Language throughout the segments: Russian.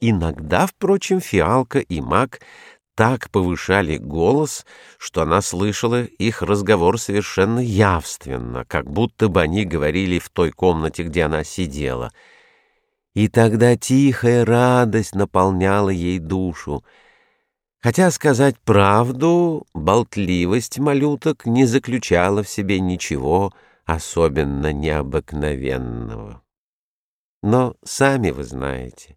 Иногда, впрочем, фиалка и маг так повышали голос, что она слышала их разговор совершенно явственно, как будто бы они говорили в той комнате, где она сидела. И тогда тихая радость наполняла ей душу. Хотя, сказать правду, болтливость малюток не заключала в себе ничего особенно необыкновенного. Но сами вы знаете,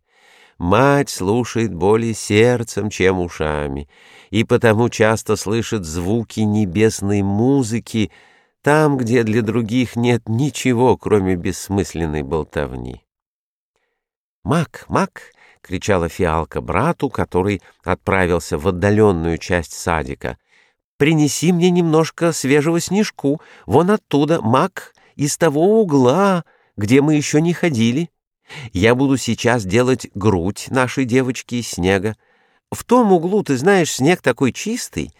Мать слушает более сердцем, чем ушами, и потому часто слышит звуки небесной музыки там, где для других нет ничего, кроме бессмысленной болтовни. «Мак, мак!» — кричала фиалка брату, который отправился в отдаленную часть садика. «Принеси мне немножко свежего снежку, вон оттуда, мак, из того угла, где мы еще не ходили». Я буду сейчас делать грудь нашей девочки из снега. В том углу, ты знаешь, снег такой чистый,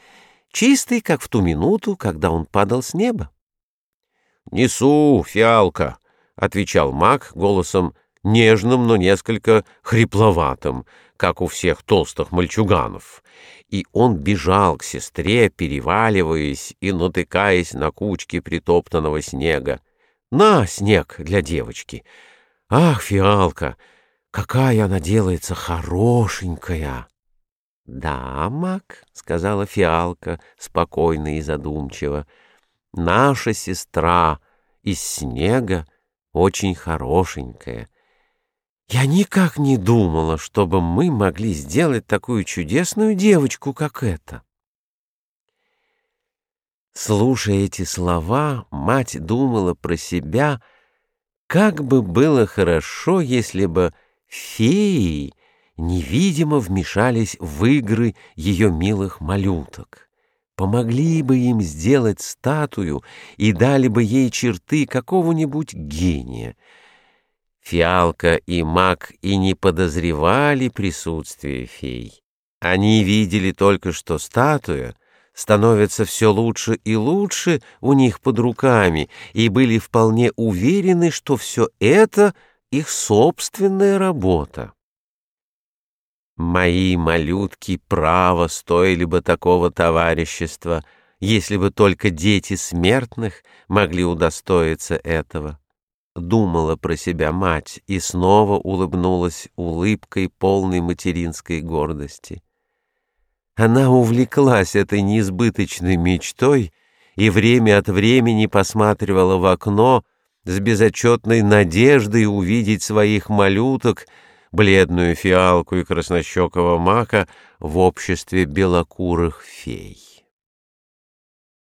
чистый, как в ту минуту, когда он падал с неба. — Несу, фиалка, — отвечал маг голосом нежным, но несколько хрипловатым, как у всех толстых мальчуганов. И он бежал к сестре, переваливаясь и натыкаясь на кучки притоптанного снега. «На, снег для девочки!» Ах, фиалка, какая она делается хорошенькая! — Да, Мак, — сказала фиалка спокойно и задумчиво, — наша сестра из снега очень хорошенькая. Я никак не думала, чтобы мы могли сделать такую чудесную девочку, как эта. Слушая эти слова, мать думала про себя — как бы было хорошо, если бы феи невидимо вмешались в игры ее милых малюток, помогли бы им сделать статую и дали бы ей черты какого-нибудь гения. Фиалка и маг и не подозревали присутствия фей. Они видели только, что статуя — становятся все лучше и лучше у них под руками, и были вполне уверены, что все это их собственная работа. Мои малютки право стоили бы такого товарищества, если бы только дети смертных могли удостоиться этого. Думала про себя мать и снова улыбнулась улыбкой полной материнской гордости. Она увлеклась этой неизбыточной мечтой и время от времени посматривала в окно с безотчетной надеждой увидеть своих малюток, бледную фиалку и краснощекого мака в обществе белокурых фей.